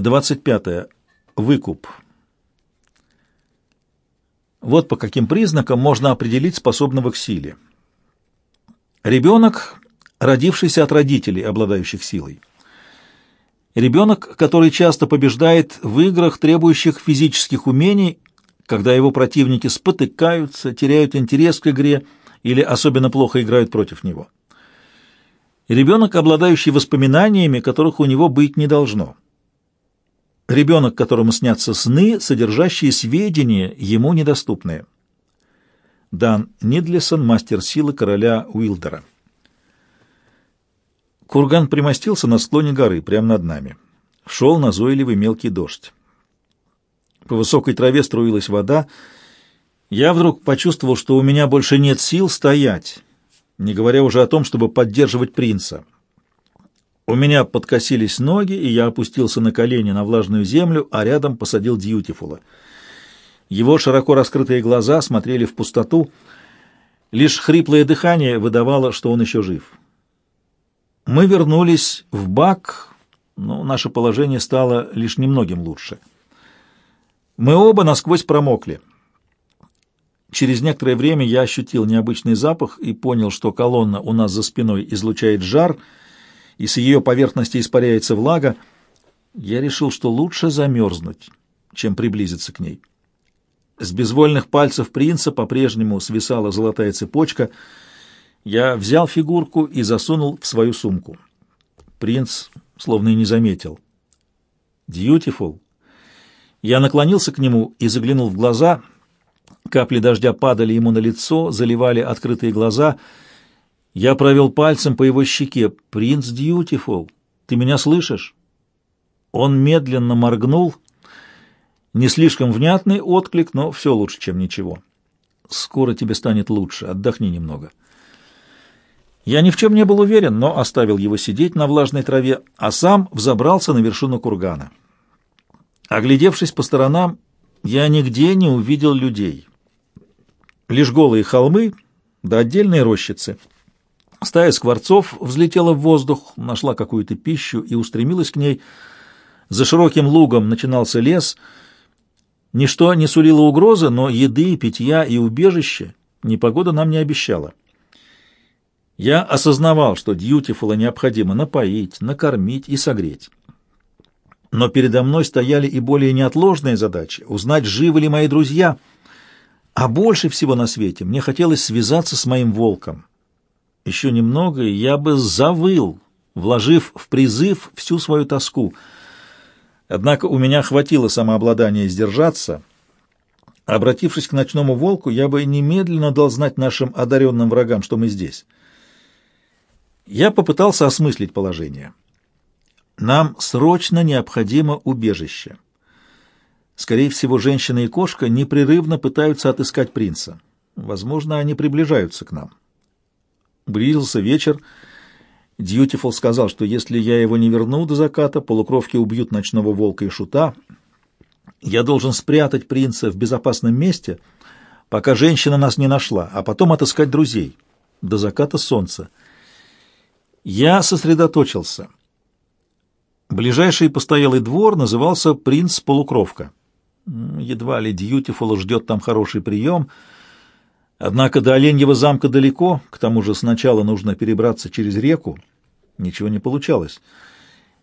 25. Выкуп. Вот по каким признакам можно определить способного к силе. Ребенок, родившийся от родителей, обладающих силой. Ребенок, который часто побеждает в играх, требующих физических умений, когда его противники спотыкаются, теряют интерес к игре или особенно плохо играют против него. Ребенок, обладающий воспоминаниями, которых у него быть не должно. Ребенок, которому снятся сны, содержащие сведения, ему недоступные. Дан Нидлисон, мастер силы короля Уилдера. Курган примостился на склоне горы, прямо над нами. Шел назойливый мелкий дождь. По высокой траве струилась вода. Я вдруг почувствовал, что у меня больше нет сил стоять, не говоря уже о том, чтобы поддерживать принца. У меня подкосились ноги, и я опустился на колени на влажную землю, а рядом посадил Дьютифула. Его широко раскрытые глаза смотрели в пустоту. Лишь хриплое дыхание выдавало, что он еще жив. Мы вернулись в бак, но наше положение стало лишь немногим лучше. Мы оба насквозь промокли. Через некоторое время я ощутил необычный запах и понял, что колонна у нас за спиной излучает жар, и с ее поверхности испаряется влага. Я решил, что лучше замерзнуть, чем приблизиться к ней. С безвольных пальцев принца по-прежнему свисала золотая цепочка — я взял фигурку и засунул в свою сумку. Принц словно и не заметил. «Дьютифул». Я наклонился к нему и заглянул в глаза. Капли дождя падали ему на лицо, заливали открытые глаза. Я провел пальцем по его щеке. «Принц Дьютифул, ты меня слышишь?» Он медленно моргнул. Не слишком внятный отклик, но все лучше, чем ничего. «Скоро тебе станет лучше. Отдохни немного». Я ни в чем не был уверен, но оставил его сидеть на влажной траве, а сам взобрался на вершину кургана. Оглядевшись по сторонам, я нигде не увидел людей. Лишь голые холмы да отдельные рощицы. Стая скворцов взлетела в воздух, нашла какую-то пищу и устремилась к ней. За широким лугом начинался лес. Ничто не сулило угрозы, но еды, питья и убежище непогода нам не обещала. Я осознавал, что Дьютифула необходимо напоить, накормить и согреть. Но передо мной стояли и более неотложные задачи — узнать, живы ли мои друзья. А больше всего на свете мне хотелось связаться с моим волком. Еще немного, и я бы завыл, вложив в призыв всю свою тоску. Однако у меня хватило самообладания сдержаться. Обратившись к ночному волку, я бы немедленно дал знать нашим одаренным врагам, что мы здесь. Я попытался осмыслить положение. Нам срочно необходимо убежище. Скорее всего, женщина и кошка непрерывно пытаются отыскать принца. Возможно, они приближаются к нам. Близился вечер. Дьютифул сказал, что если я его не верну до заката, полукровки убьют ночного волка и шута. Я должен спрятать принца в безопасном месте, пока женщина нас не нашла, а потом отыскать друзей до заката солнца. Я сосредоточился. Ближайший постоялый двор назывался «Принц-полукровка». Едва ли Дьютифула ждет там хороший прием. Однако до Оленьего замка далеко, к тому же сначала нужно перебраться через реку. Ничего не получалось.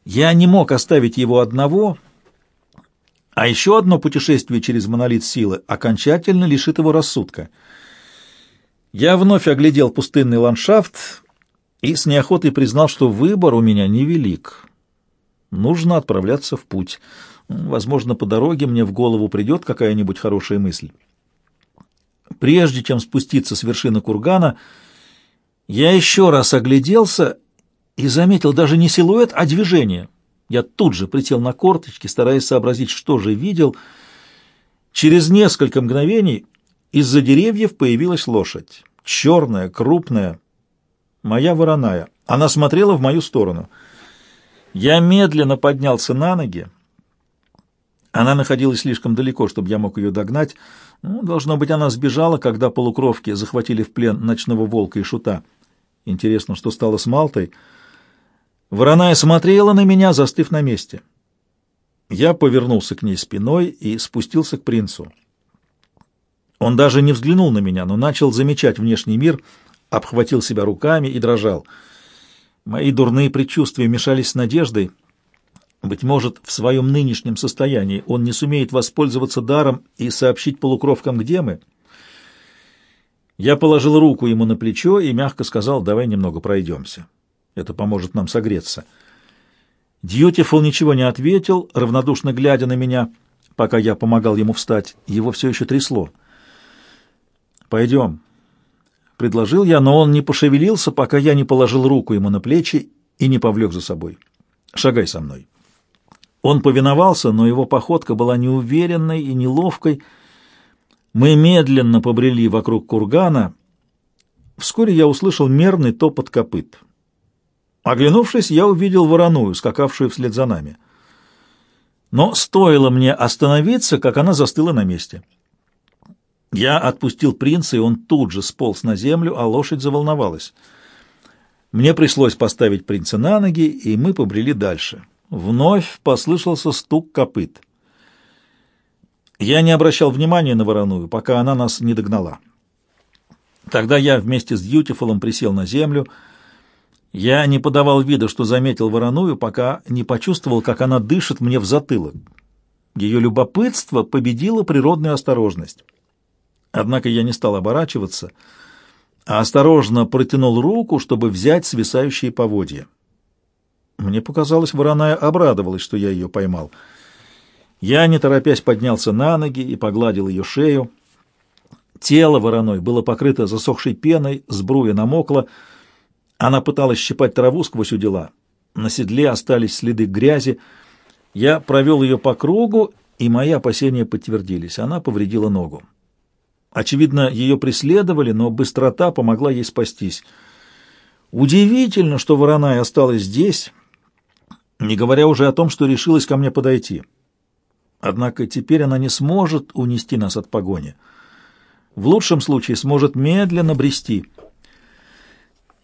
Я не мог оставить его одного, а еще одно путешествие через монолит силы окончательно лишит его рассудка. Я вновь оглядел пустынный ландшафт, и с неохотой признал, что выбор у меня невелик. Нужно отправляться в путь. Возможно, по дороге мне в голову придет какая-нибудь хорошая мысль. Прежде чем спуститься с вершины кургана, я еще раз огляделся и заметил даже не силуэт, а движение. Я тут же присел на корточки, стараясь сообразить, что же видел. Через несколько мгновений из-за деревьев появилась лошадь. Черная, крупная, моя вороная. Она смотрела в мою сторону. Я медленно поднялся на ноги. Она находилась слишком далеко, чтобы я мог ее догнать. Ну, должно быть, она сбежала, когда полукровки захватили в плен ночного волка и шута. Интересно, что стало с Малтой? Вороная смотрела на меня, застыв на месте. Я повернулся к ней спиной и спустился к принцу. Он даже не взглянул на меня, но начал замечать внешний мир, обхватил себя руками и дрожал. Мои дурные предчувствия мешались с надеждой. Быть может, в своем нынешнем состоянии он не сумеет воспользоваться даром и сообщить полукровкам, где мы. Я положил руку ему на плечо и мягко сказал, давай немного пройдемся. Это поможет нам согреться. Дьютифул ничего не ответил, равнодушно глядя на меня, пока я помогал ему встать. Его все еще трясло. «Пойдем», — предложил я, но он не пошевелился, пока я не положил руку ему на плечи и не повлек за собой. «Шагай со мной». Он повиновался, но его походка была неуверенной и неловкой. Мы медленно побрели вокруг кургана. Вскоре я услышал мерный топот копыт. Оглянувшись, я увидел вороную, скакавшую вслед за нами. Но стоило мне остановиться, как она застыла на месте. Я отпустил принца, и он тут же сполз на землю, а лошадь заволновалась. Мне пришлось поставить принца на ноги, и мы побрели дальше. Вновь послышался стук копыт. Я не обращал внимания на вороную, пока она нас не догнала. Тогда я вместе с Дьютифулом присел на землю — я не подавал вида, что заметил вороную, пока не почувствовал, как она дышит мне в затылок. Ее любопытство победило природную осторожность. Однако я не стал оборачиваться, а осторожно протянул руку, чтобы взять свисающие поводья. Мне показалось, вороная обрадовалась, что я ее поймал. Я, не торопясь, поднялся на ноги и погладил ее шею. Тело вороной было покрыто засохшей пеной, сбруя намокла, она пыталась щипать траву сквозь удила. На седле остались следы грязи. Я провел ее по кругу, и мои опасения подтвердились. Она повредила ногу. Очевидно, ее преследовали, но быстрота помогла ей спастись. Удивительно, что вороная осталась здесь, не говоря уже о том, что решилась ко мне подойти. Однако теперь она не сможет унести нас от погони. В лучшем случае сможет медленно брести —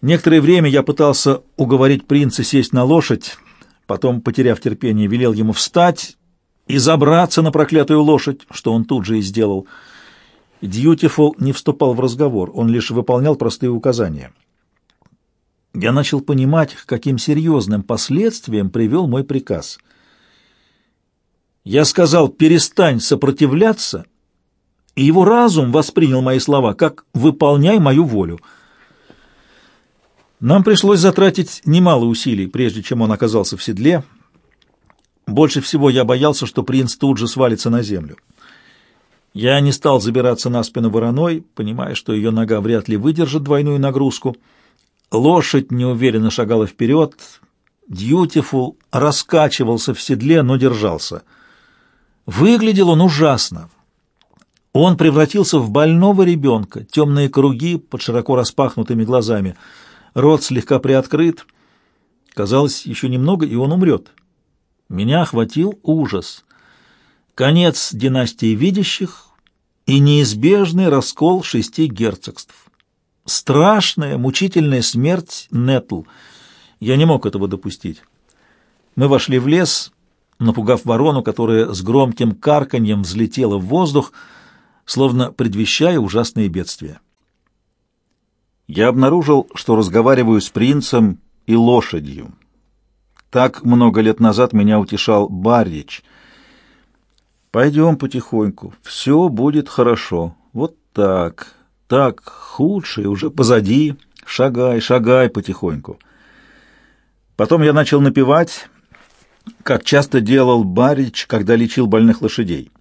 Некоторое время я пытался уговорить принца сесть на лошадь, потом, потеряв терпение, велел ему встать и забраться на проклятую лошадь, что он тут же и сделал. Дьютифул не вступал в разговор, он лишь выполнял простые указания. Я начал понимать, к каким серьезным последствиям привел мой приказ. Я сказал «перестань сопротивляться», и его разум воспринял мои слова как «выполняй мою волю». Нам пришлось затратить немало усилий, прежде чем он оказался в седле. Больше всего я боялся, что принц тут же свалится на землю. Я не стал забираться на спину вороной, понимая, что ее нога вряд ли выдержит двойную нагрузку. Лошадь неуверенно шагала вперед. Дьютифул раскачивался в седле, но держался. Выглядел он ужасно. Он превратился в больного ребенка, темные круги под широко распахнутыми глазами — рот слегка приоткрыт. Казалось, еще немного, и он умрет. Меня охватил ужас. Конец династии видящих и неизбежный раскол шести герцогств. Страшная, мучительная смерть Нетл. Я не мог этого допустить. Мы вошли в лес, напугав ворону, которая с громким карканьем взлетела в воздух, словно предвещая ужасные бедствия я обнаружил, что разговариваю с принцем и лошадью. Так много лет назад меня утешал Баррич. «Пойдем потихоньку, все будет хорошо. Вот так, так, худшее уже позади. Шагай, шагай потихоньку». Потом я начал напевать, как часто делал Баррич, когда лечил больных лошадей.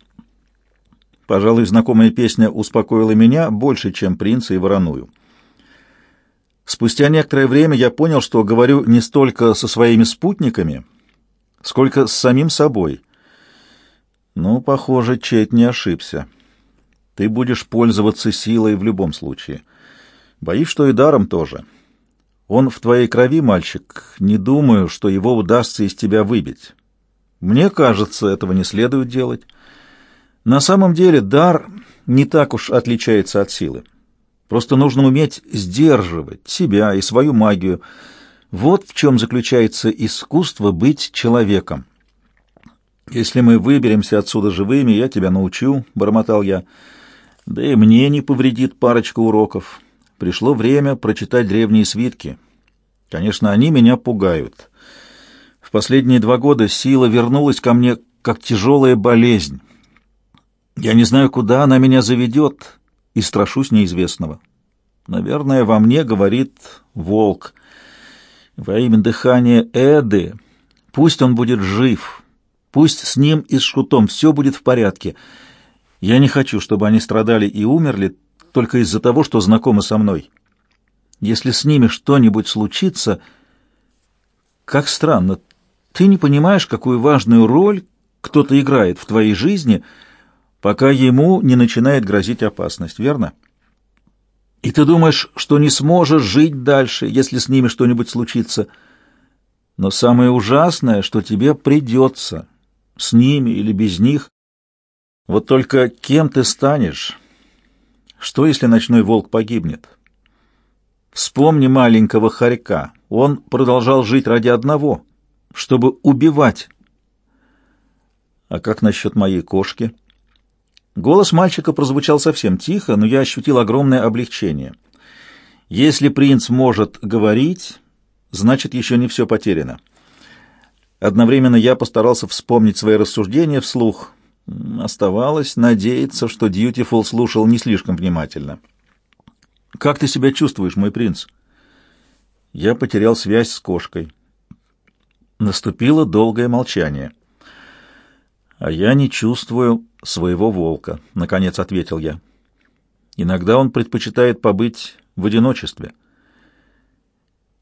Пожалуй, знакомая песня успокоила меня больше, чем принца и вороную. Спустя некоторое время я понял, что говорю не столько со своими спутниками, сколько с самим собой. Ну, похоже, Чейт не ошибся. Ты будешь пользоваться силой в любом случае. Боюсь, что и даром тоже. Он в твоей крови, мальчик. Не думаю, что его удастся из тебя выбить. Мне кажется, этого не следует делать. На самом деле дар не так уж отличается от силы. Просто нужно уметь сдерживать себя и свою магию. Вот в чем заключается искусство быть человеком. «Если мы выберемся отсюда живыми, я тебя научу», — бормотал я. «Да и мне не повредит парочка уроков. Пришло время прочитать древние свитки. Конечно, они меня пугают. В последние два года сила вернулась ко мне как тяжелая болезнь. Я не знаю, куда она меня заведет, и страшусь неизвестного. Наверное, во мне говорит волк. Во имя дыхания Эды пусть он будет жив, пусть с ним и с Шутом все будет в порядке. Я не хочу, чтобы они страдали и умерли только из-за того, что знакомы со мной. Если с ними что-нибудь случится... Как странно, ты не понимаешь, какую важную роль кто-то играет в твоей жизни, пока ему не начинает грозить опасность, верно? И ты думаешь, что не сможешь жить дальше, если с ними что-нибудь случится. Но самое ужасное, что тебе придется, с ними или без них. Вот только кем ты станешь? Что, если ночной волк погибнет? Вспомни маленького хорька. Он продолжал жить ради одного, чтобы убивать «А как насчет моей кошки?» Голос мальчика прозвучал совсем тихо, но я ощутил огромное облегчение. Если принц может говорить, значит, еще не все потеряно. Одновременно я постарался вспомнить свои рассуждения вслух. Оставалось надеяться, что Дьютифул слушал не слишком внимательно. «Как ты себя чувствуешь, мой принц?» Я потерял связь с кошкой. Наступило долгое молчание. «А я не чувствую своего волка», — наконец ответил я. «Иногда он предпочитает побыть в одиночестве».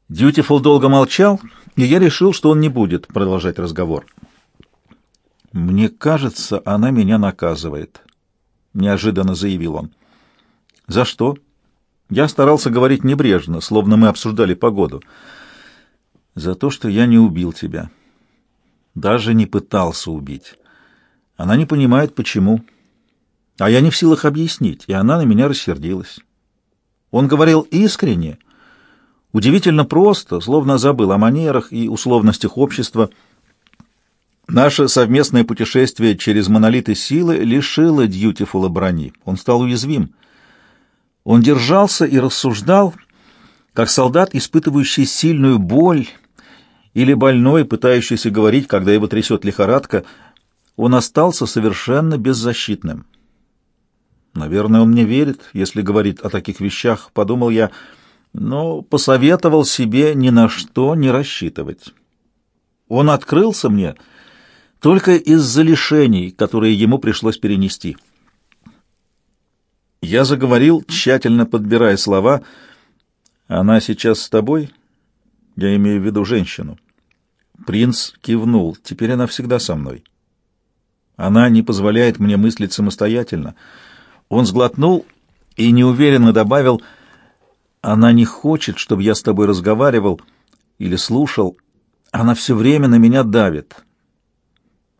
Дьютифул долго молчал, и я решил, что он не будет продолжать разговор. «Мне кажется, она меня наказывает», — неожиданно заявил он. «За что?» Я старался говорить небрежно, словно мы обсуждали погоду. «За то, что я не убил тебя. Даже не пытался убить». Она не понимает, почему. А я не в силах объяснить, и она на меня рассердилась. Он говорил искренне, удивительно просто, словно забыл о манерах и условностях общества. Наше совместное путешествие через монолиты силы лишило Дьютифула брони. Он стал уязвим. Он держался и рассуждал, как солдат, испытывающий сильную боль, или больной, пытающийся говорить, когда его трясет лихорадка — он остался совершенно беззащитным. Наверное, он мне верит, если говорит о таких вещах, подумал я, но посоветовал себе ни на что не рассчитывать. Он открылся мне только из-за лишений, которые ему пришлось перенести. Я заговорил, тщательно подбирая слова. «Она сейчас с тобой?» Я имею в виду женщину. Принц кивнул. «Теперь она всегда со мной». Она не позволяет мне мыслить самостоятельно. Он сглотнул и неуверенно добавил, «Она не хочет, чтобы я с тобой разговаривал или слушал. Она все время на меня давит.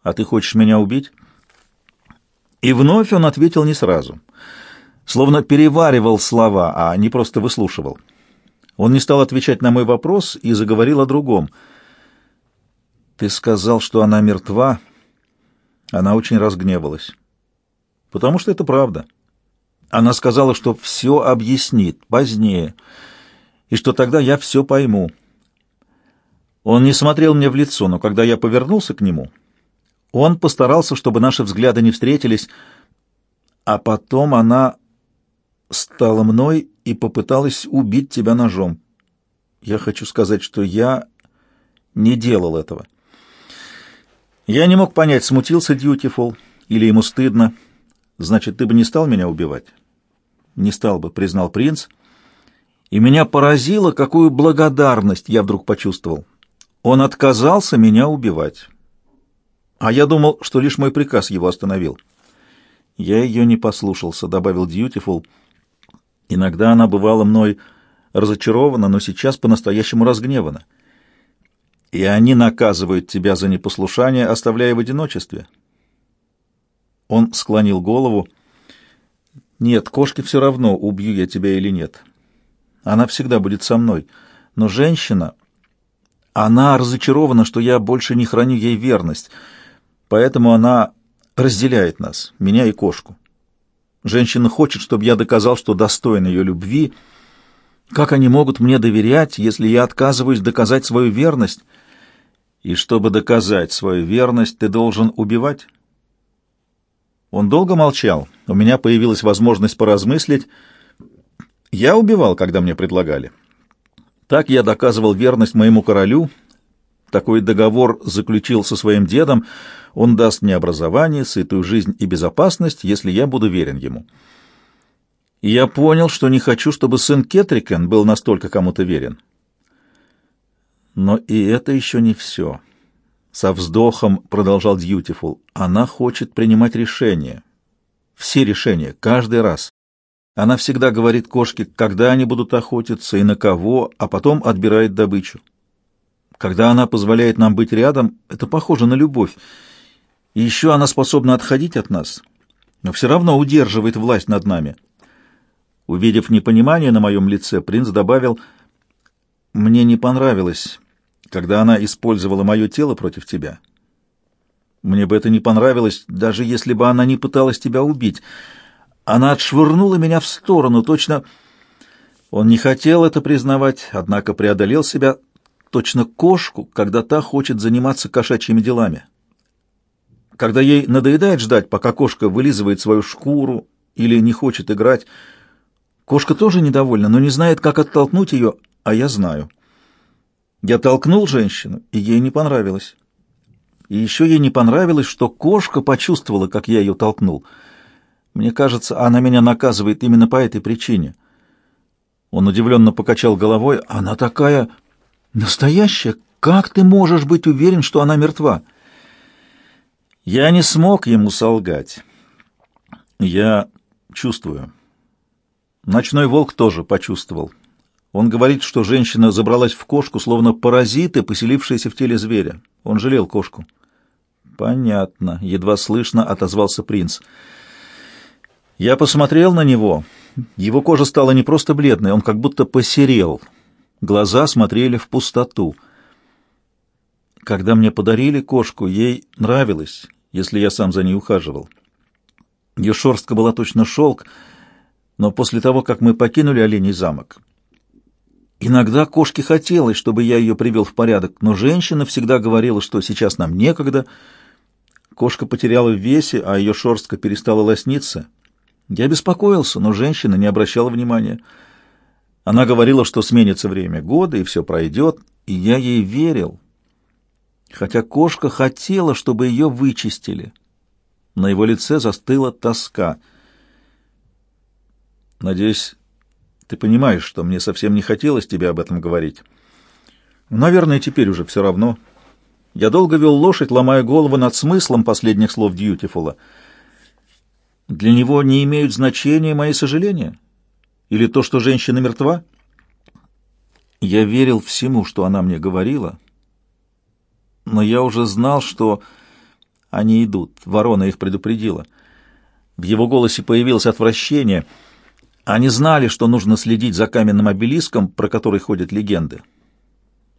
А ты хочешь меня убить?» И вновь он ответил не сразу, словно переваривал слова, а не просто выслушивал. Он не стал отвечать на мой вопрос и заговорил о другом. «Ты сказал, что она мертва», она очень разгневалась. Потому что это правда. Она сказала, что все объяснит позднее, и что тогда я все пойму. Он не смотрел мне в лицо, но когда я повернулся к нему, он постарался, чтобы наши взгляды не встретились, а потом она стала мной и попыталась убить тебя ножом. Я хочу сказать, что я не делал этого. Я не мог понять, смутился Дьютифул или ему стыдно. Значит, ты бы не стал меня убивать? Не стал бы, признал принц. И меня поразило, какую благодарность я вдруг почувствовал. Он отказался меня убивать. А я думал, что лишь мой приказ его остановил. Я ее не послушался, добавил Дьютифул. Иногда она бывала мной разочарована, но сейчас по-настоящему разгневана и они наказывают тебя за непослушание, оставляя в одиночестве. Он склонил голову. Нет, кошке все равно, убью я тебя или нет. Она всегда будет со мной. Но женщина, она разочарована, что я больше не храню ей верность. Поэтому она разделяет нас, меня и кошку. Женщина хочет, чтобы я доказал, что достоин ее любви. Как они могут мне доверять, если я отказываюсь доказать свою верность? И чтобы доказать свою верность, ты должен убивать? Он долго молчал. У меня появилась возможность поразмыслить. Я убивал, когда мне предлагали. Так я доказывал верность моему королю. Такой договор заключил со своим дедом. Он даст мне образование, сытую жизнь и безопасность, если я буду верен ему. И я понял, что не хочу, чтобы сын Кетрикен был настолько кому-то верен. Но и это еще не все. Со вздохом продолжал Дьютифул. Она хочет принимать решения. Все решения, каждый раз. Она всегда говорит кошке, когда они будут охотиться и на кого, а потом отбирает добычу. Когда она позволяет нам быть рядом, это похоже на любовь. И еще она способна отходить от нас, но все равно удерживает власть над нами. Увидев непонимание на моем лице, принц добавил, «Мне не понравилось, когда она использовала мое тело против тебя. Мне бы это не понравилось, даже если бы она не пыталась тебя убить». Она отшвырнула меня в сторону, точно... Он не хотел это признавать, однако преодолел себя, точно кошку, когда та хочет заниматься кошачьими делами. Когда ей надоедает ждать, пока кошка вылизывает свою шкуру или не хочет играть, кошка тоже недовольна, но не знает, как оттолкнуть ее, а я знаю. Я толкнул женщину, и ей не понравилось. И еще ей не понравилось, что кошка почувствовала, как я ее толкнул — мне кажется, она меня наказывает именно по этой причине. Он удивленно покачал головой. Она такая настоящая. Как ты можешь быть уверен, что она мертва? Я не смог ему солгать. Я чувствую. Ночной волк тоже почувствовал. Он говорит, что женщина забралась в кошку, словно паразиты, поселившиеся в теле зверя. Он жалел кошку. Понятно, едва слышно отозвался принц. Я посмотрел на него. Его кожа стала не просто бледной, он как будто посерел. Глаза смотрели в пустоту. Когда мне подарили кошку, ей нравилось, если я сам за ней ухаживал. Ее шерстка была точно шелк, но после того, как мы покинули Оленей замок, иногда кошке хотелось, чтобы я ее привел в порядок, но женщина всегда говорила, что сейчас нам некогда. Кошка потеряла в весе, а ее шерстка перестала лосниться — я беспокоился, но женщина не обращала внимания. Она говорила, что сменится время года, и все пройдет, и я ей верил. Хотя кошка хотела, чтобы ее вычистили. На его лице застыла тоска. «Надеюсь, ты понимаешь, что мне совсем не хотелось тебе об этом говорить. Наверное, теперь уже все равно. Я долго вел лошадь, ломая голову над смыслом последних слов Дьютифула — для него не имеют значения мои сожаления? Или то, что женщина мертва? Я верил всему, что она мне говорила, но я уже знал, что они идут. Ворона их предупредила. В его голосе появилось отвращение. Они знали, что нужно следить за каменным обелиском, про который ходят легенды.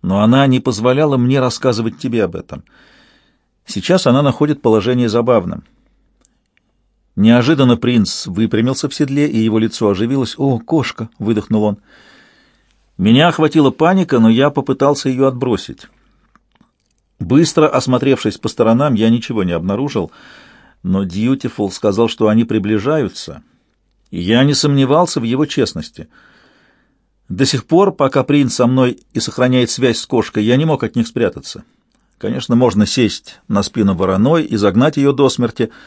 Но она не позволяла мне рассказывать тебе об этом. Сейчас она находит положение забавным. Неожиданно принц выпрямился в седле, и его лицо оживилось. «О, кошка!» — выдохнул он. Меня охватила паника, но я попытался ее отбросить. Быстро осмотревшись по сторонам, я ничего не обнаружил, но Дьютифул сказал, что они приближаются, и я не сомневался в его честности. До сих пор, пока принц со мной и сохраняет связь с кошкой, я не мог от них спрятаться. Конечно, можно сесть на спину вороной и загнать ее до смерти —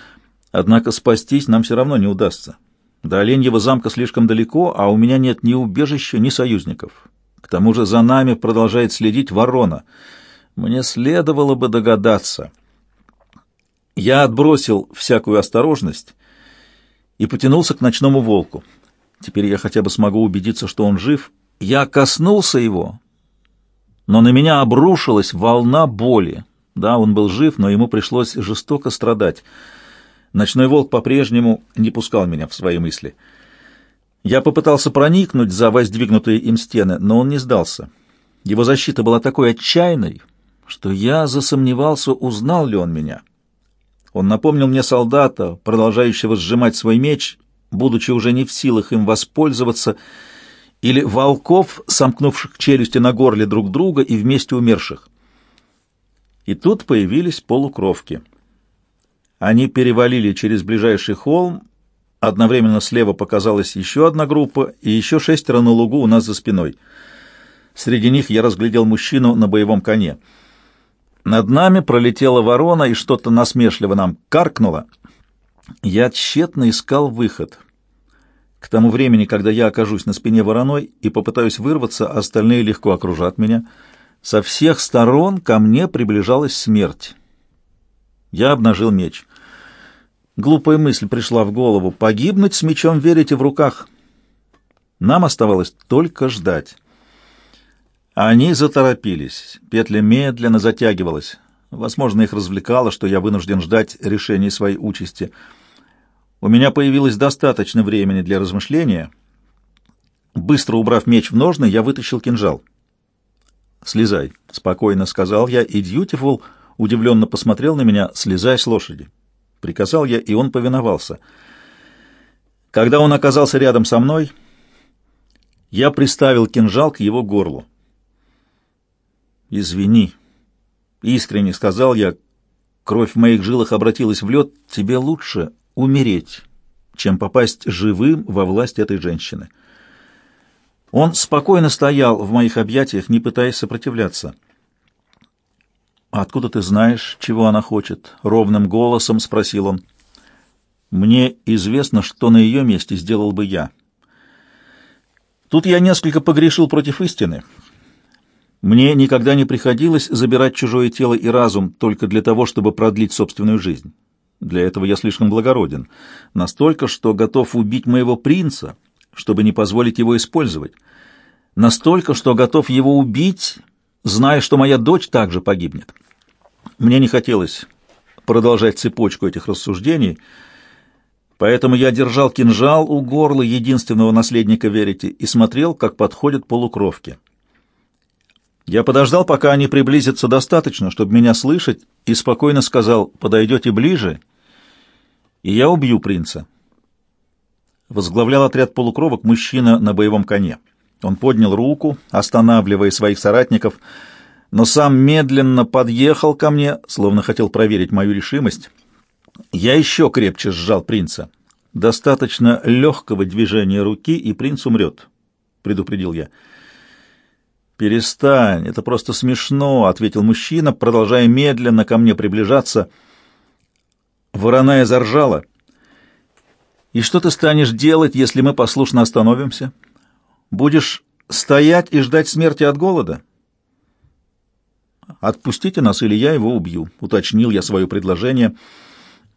Однако спастись нам все равно не удастся. До Оленьего замка слишком далеко, а у меня нет ни убежища, ни союзников. К тому же за нами продолжает следить ворона. Мне следовало бы догадаться. Я отбросил всякую осторожность и потянулся к ночному волку. Теперь я хотя бы смогу убедиться, что он жив. Я коснулся его, но на меня обрушилась волна боли. Да, он был жив, но ему пришлось жестоко страдать. Ночной волк по-прежнему не пускал меня в свои мысли. Я попытался проникнуть за воздвигнутые им стены, но он не сдался. Его защита была такой отчаянной, что я засомневался, узнал ли он меня. Он напомнил мне солдата, продолжающего сжимать свой меч, будучи уже не в силах им воспользоваться, или волков, сомкнувших челюсти на горле друг друга и вместе умерших. И тут появились полукровки. Они перевалили через ближайший холм, одновременно слева показалась еще одна группа и еще шестеро на лугу у нас за спиной. Среди них я разглядел мужчину на боевом коне. Над нами пролетела ворона и что-то насмешливо нам каркнуло. Я тщетно искал выход — к тому времени, когда я окажусь на спине вороной и попытаюсь вырваться, остальные легко окружат меня. Со всех сторон ко мне приближалась смерть. Я обнажил меч. Глупая мысль пришла в голову. Погибнуть с мечом верите в руках. Нам оставалось только ждать. Они заторопились. Петля медленно затягивалась. Возможно, их развлекало, что я вынужден ждать решения своей участи — у меня появилось достаточно времени для размышления. Быстро убрав меч в ножны, я вытащил кинжал. «Слезай», — спокойно сказал я, и Дьютифул удивленно посмотрел на меня. «Слезай с лошади». Приказал я, и он повиновался. Когда он оказался рядом со мной, я приставил кинжал к его горлу. «Извини», — искренне сказал я, — «кровь в моих жилах обратилась в лед. Тебе лучше умереть, чем попасть живым во власть этой женщины. Он спокойно стоял в моих объятиях, не пытаясь сопротивляться. «Откуда ты знаешь, чего она хочет?» — ровным голосом спросил он. «Мне известно, что на ее месте сделал бы я». Тут я несколько погрешил против истины. Мне никогда не приходилось забирать чужое тело и разум только для того, чтобы продлить собственную жизнь. Для этого я слишком благороден, настолько, что готов убить моего принца, чтобы не позволить его использовать, настолько, что готов его убить, зная, что моя дочь также погибнет. Мне не хотелось продолжать цепочку этих рассуждений, поэтому я держал кинжал у горла единственного наследника Верити и смотрел, как подходят полукровки. Я подождал, пока они приблизятся достаточно, чтобы меня слышать, и спокойно сказал «подойдете ближе», и я убью принца. Возглавлял отряд полукровок мужчина на боевом коне. Он поднял руку, останавливая своих соратников, но сам медленно подъехал ко мне, словно хотел проверить мою решимость. Я еще крепче сжал принца. Достаточно легкого движения руки, и принц умрет, — предупредил я. «Перестань, это просто смешно», — ответил мужчина, продолжая медленно ко мне приближаться — Вороная заржала. «И что ты станешь делать, если мы послушно остановимся? Будешь стоять и ждать смерти от голода?» «Отпустите нас, или я его убью», — уточнил я свое предложение.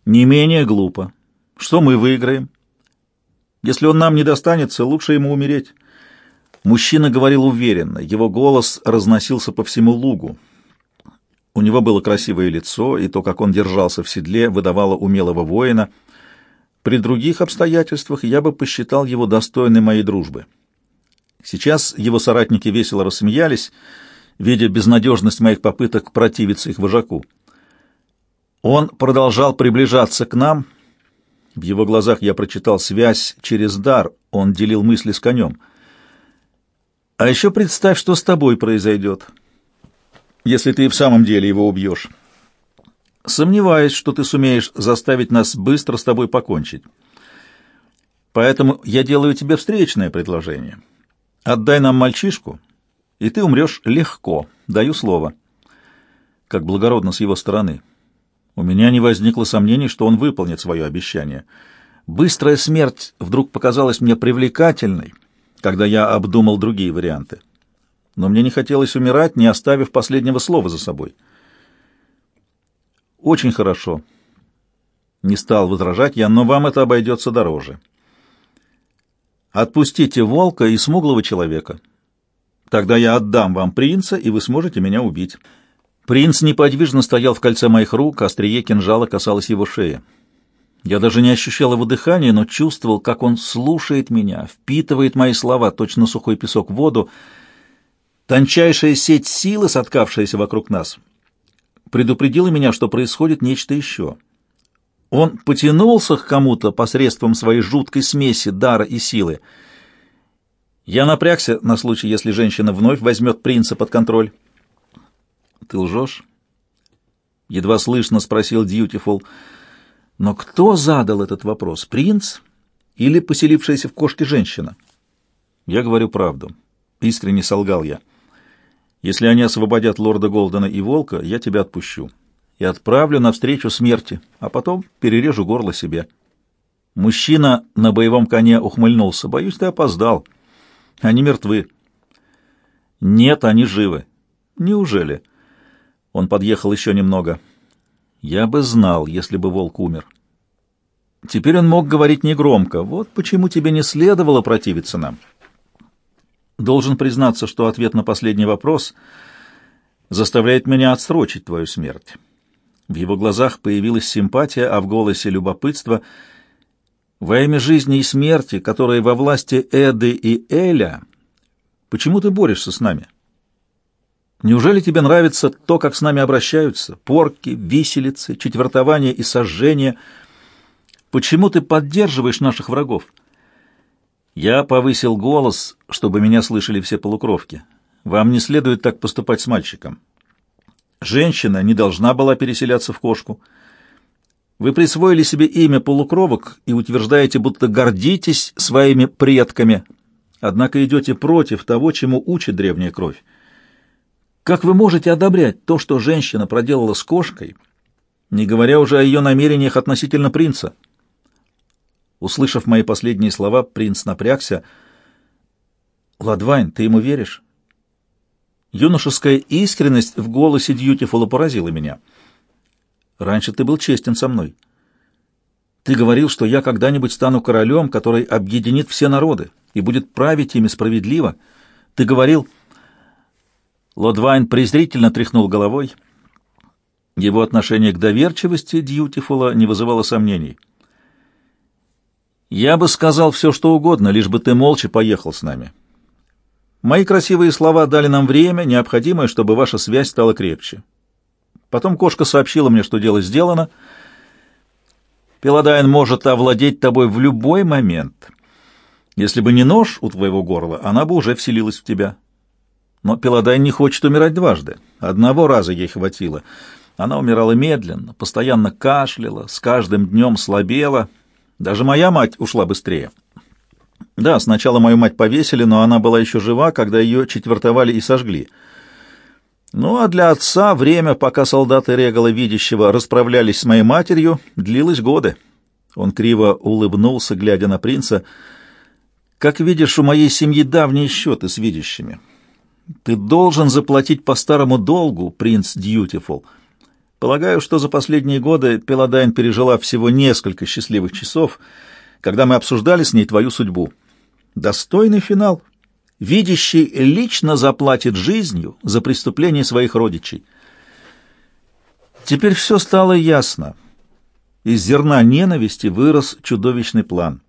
«Не менее глупо. Что мы выиграем? Если он нам не достанется, лучше ему умереть». Мужчина говорил уверенно, его голос разносился по всему лугу. У него было красивое лицо, и то, как он держался в седле, выдавало умелого воина. При других обстоятельствах я бы посчитал его достойным моей дружбы. Сейчас его соратники весело рассмеялись, видя безнадежность моих попыток противиться их вожаку. Он продолжал приближаться к нам. В его глазах я прочитал связь через дар, он делил мысли с конем. «А еще представь, что с тобой произойдет» если ты в самом деле его убьешь. Сомневаюсь, что ты сумеешь заставить нас быстро с тобой покончить. Поэтому я делаю тебе встречное предложение. Отдай нам мальчишку, и ты умрешь легко, даю слово. Как благородно с его стороны. У меня не возникло сомнений, что он выполнит свое обещание. Быстрая смерть вдруг показалась мне привлекательной, когда я обдумал другие варианты но мне не хотелось умирать, не оставив последнего слова за собой. «Очень хорошо», — не стал возражать я, — «но вам это обойдется дороже. Отпустите волка и смуглого человека. Тогда я отдам вам принца, и вы сможете меня убить». Принц неподвижно стоял в кольце моих рук, острие кинжала касалось его шеи. Я даже не ощущал его дыхания, но чувствовал, как он слушает меня, впитывает мои слова, точно сухой песок в воду, — Тончайшая сеть силы, соткавшаяся вокруг нас, предупредила меня, что происходит нечто еще. Он потянулся к кому-то посредством своей жуткой смеси дара и силы. Я напрягся на случай, если женщина вновь возьмет принца под контроль. «Ты лжешь?» — едва слышно спросил Дьютифул. «Но кто задал этот вопрос, принц или поселившаяся в кошке женщина?» «Я говорю правду», — искренне солгал я. «Если они освободят лорда Голдена и Волка, я тебя отпущу и отправлю навстречу смерти, а потом перережу горло себе». Мужчина на боевом коне ухмыльнулся. «Боюсь, ты опоздал. Они мертвы». «Нет, они живы». «Неужели?» Он подъехал еще немного. Я бы знал, если бы волк умер. Теперь он мог говорить негромко. Вот почему тебе не следовало противиться нам. Должен признаться, что ответ на последний вопрос заставляет меня отсрочить твою смерть. В его глазах появилась симпатия, а в голосе любопытство. Во имя жизни и смерти, которые во власти Эды и Эля, почему ты борешься с нами? Неужели тебе нравится то, как с нами обращаются? Порки, виселицы, четвертование и сожжение. Почему ты поддерживаешь наших врагов? Я повысил голос, чтобы меня слышали все полукровки. Вам не следует так поступать с мальчиком. Женщина не должна была переселяться в кошку. Вы присвоили себе имя полукровок и утверждаете, будто гордитесь своими предками, однако идете против того, чему учит древняя кровь. Как вы можете одобрять то, что женщина проделала с кошкой, не говоря уже о ее намерениях относительно принца? Услышав мои последние слова, принц напрягся. «Ладвайн, ты ему веришь?» Юношеская искренность в голосе Дьютифула поразила меня. «Раньше ты был честен со мной. Ты говорил, что я когда-нибудь стану королем, который объединит все народы и будет править ими справедливо. Ты говорил...» Лодвайн презрительно тряхнул головой. Его отношение к доверчивости Дьютифула не вызывало сомнений. «Я бы сказал все, что угодно, лишь бы ты молча поехал с нами. Мои красивые слова дали нам время, необходимое, чтобы ваша связь стала крепче. Потом кошка сообщила мне, что дело сделано. Пеладайн может овладеть тобой в любой момент. Если бы не нож у твоего горла, она бы уже вселилась в тебя». Но Пеладай не хочет умирать дважды. Одного раза ей хватило. Она умирала медленно, постоянно кашляла, с каждым днем слабела. Даже моя мать ушла быстрее. Да, сначала мою мать повесили, но она была еще жива, когда ее четвертовали и сожгли. Ну, а для отца время, пока солдаты Регала Видящего расправлялись с моей матерью, длилось годы. Он криво улыбнулся, глядя на принца. «Как видишь, у моей семьи давние счеты с видящими. Ты должен заплатить по старому долгу, принц Дьютифул. Полагаю, что за последние годы Пеладайн пережила всего несколько счастливых часов, когда мы обсуждали с ней твою судьбу. Достойный финал. Видящий лично заплатит жизнью за преступление своих родичей. Теперь все стало ясно. Из зерна ненависти вырос чудовищный план —